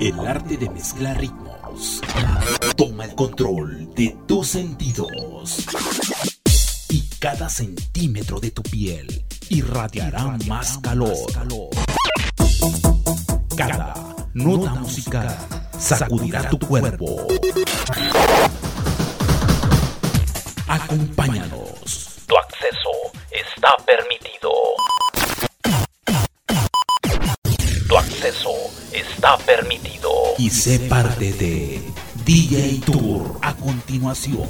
El arte de mezclar ritmos. Toma el control de tus sentidos. Y cada centímetro de tu piel irradiará, más, calor. más calor. Cada nota musical sacudirá tu cuerpo. Acompáñanos. Tu acceso está permitido. está permitido. Y sé parte de DJ Tour a continuación.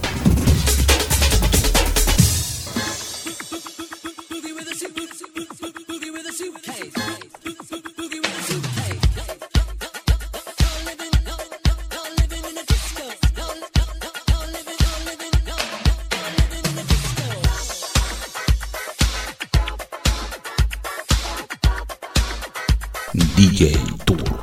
DJ Tour.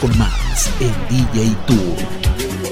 con más en DJ Tour.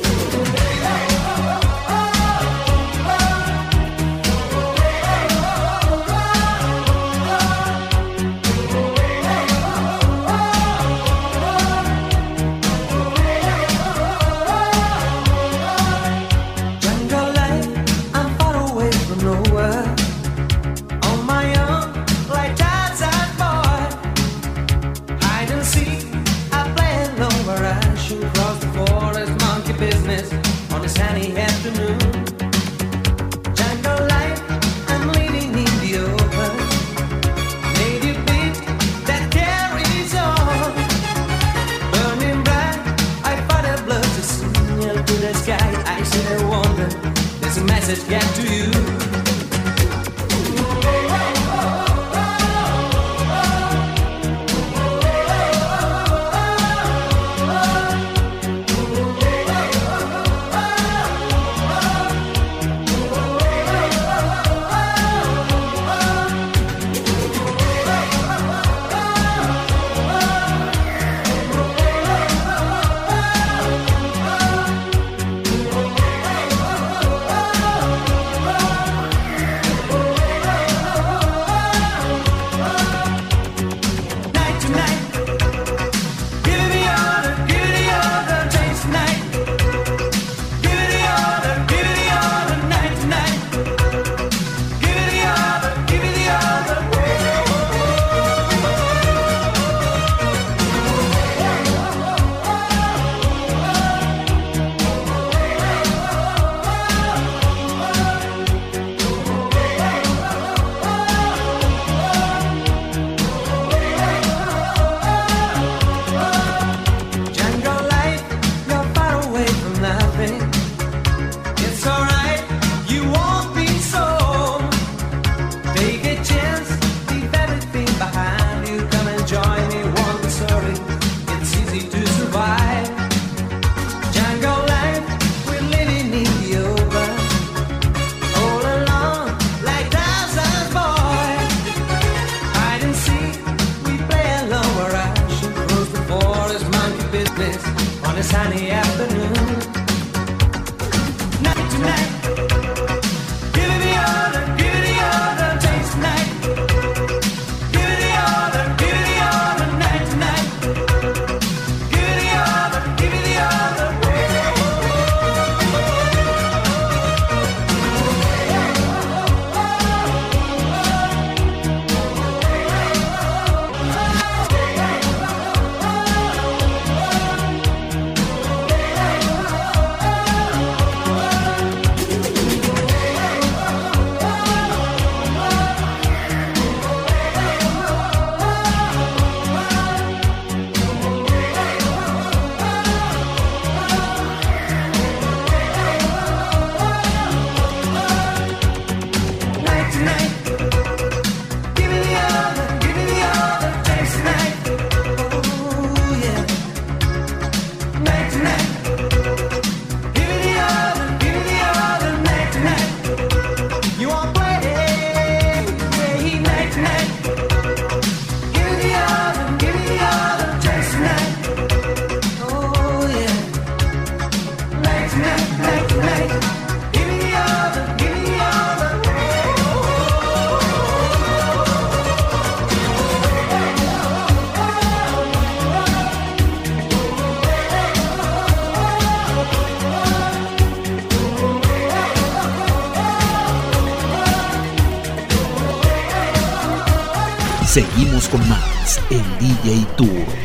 Con más en DJ Tour.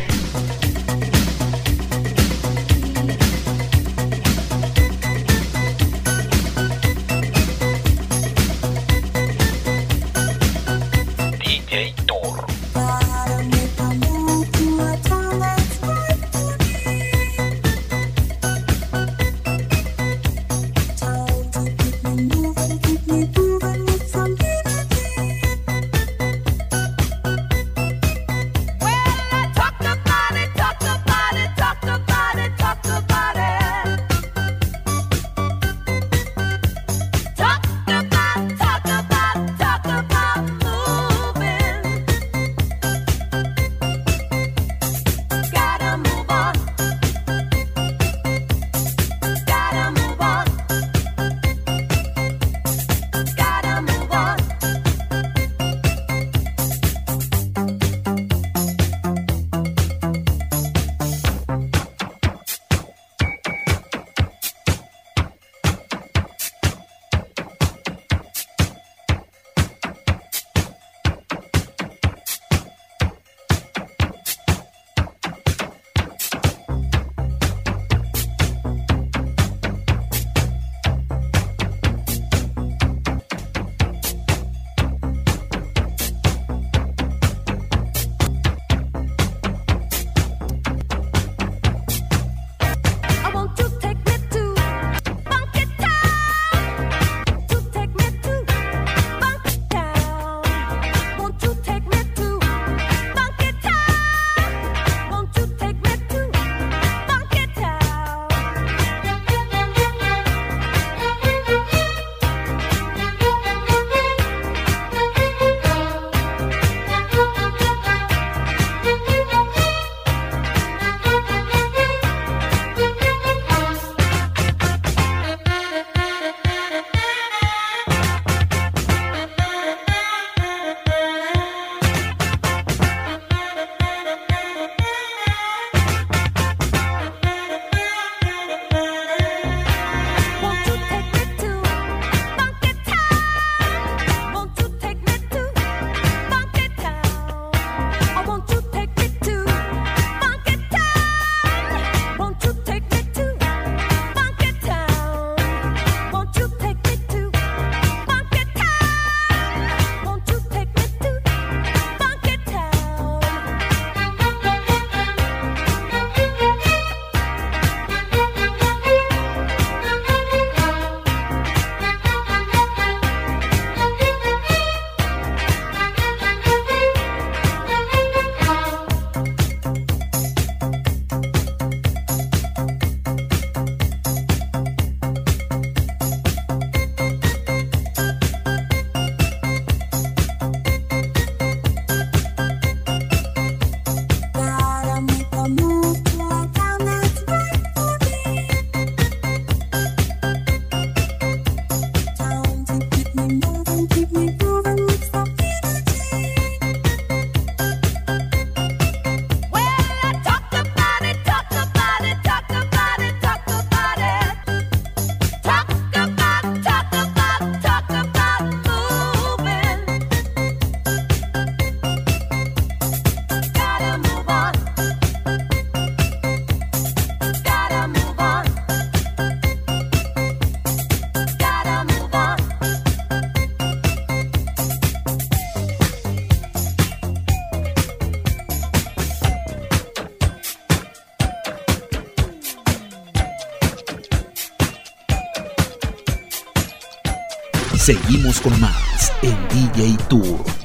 con más en DJ Tour.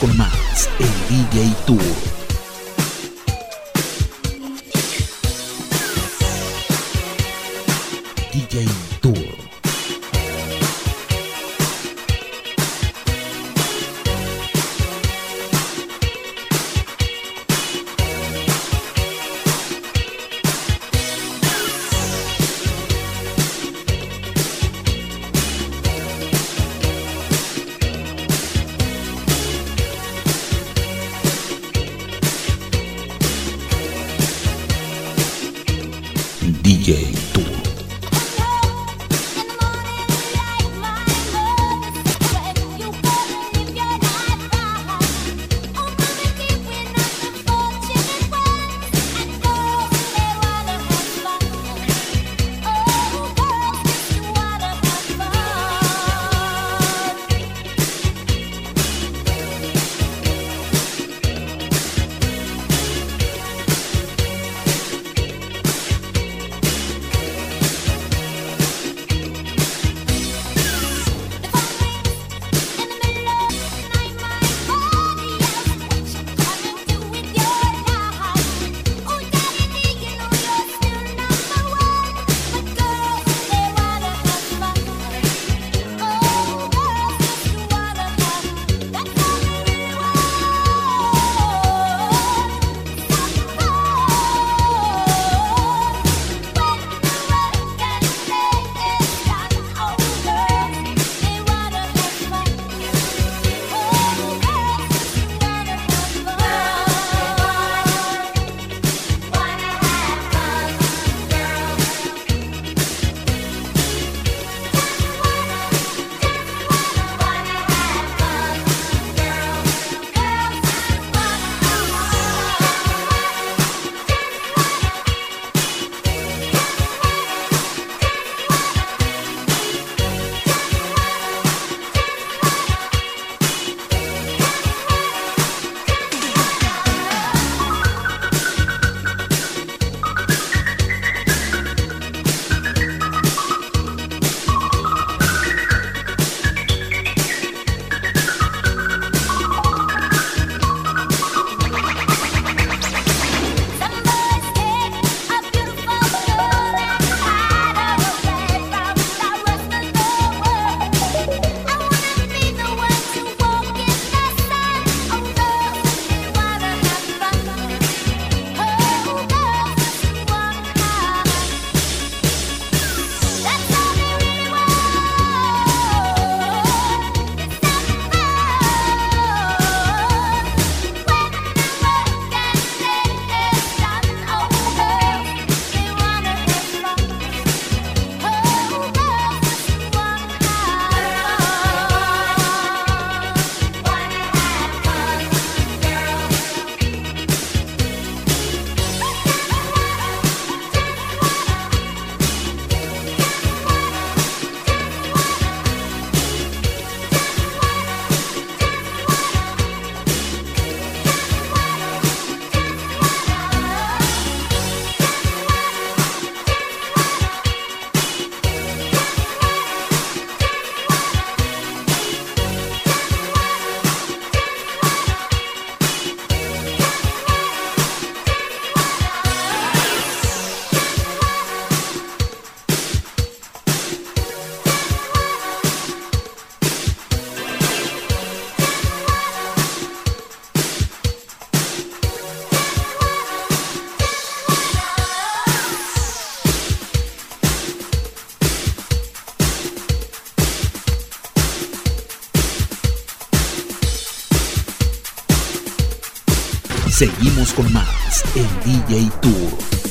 con más, el DJ Tour. Seguimos con más en DJ Tour.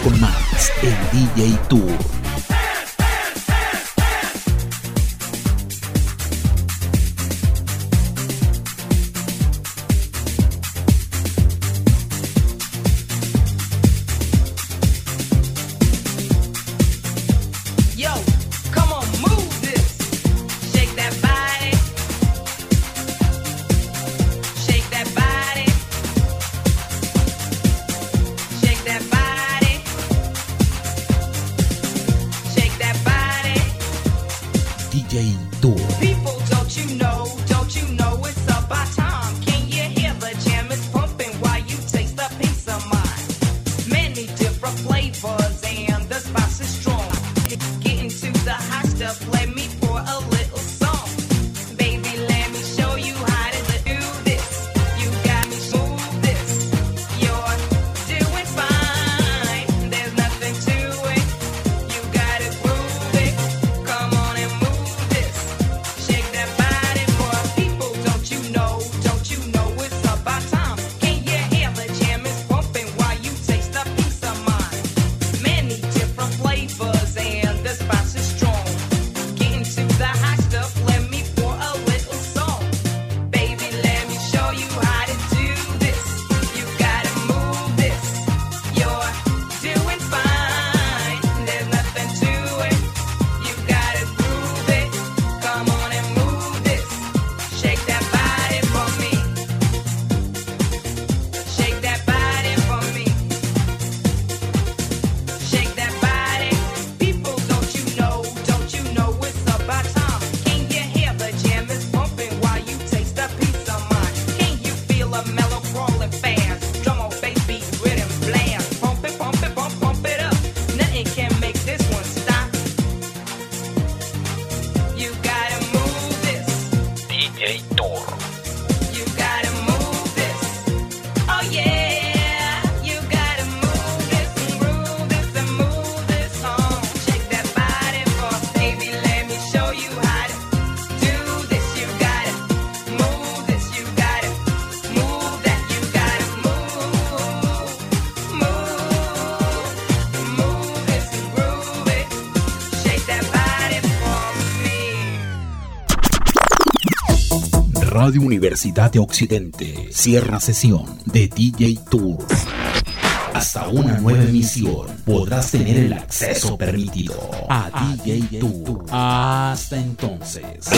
Con más en DJ Tour. Radio Universidad de Occidente cierra sesión de DJ Tour. Hasta una nueva emisión podrás tener el acceso permitido a DJ Tour. Hasta entonces.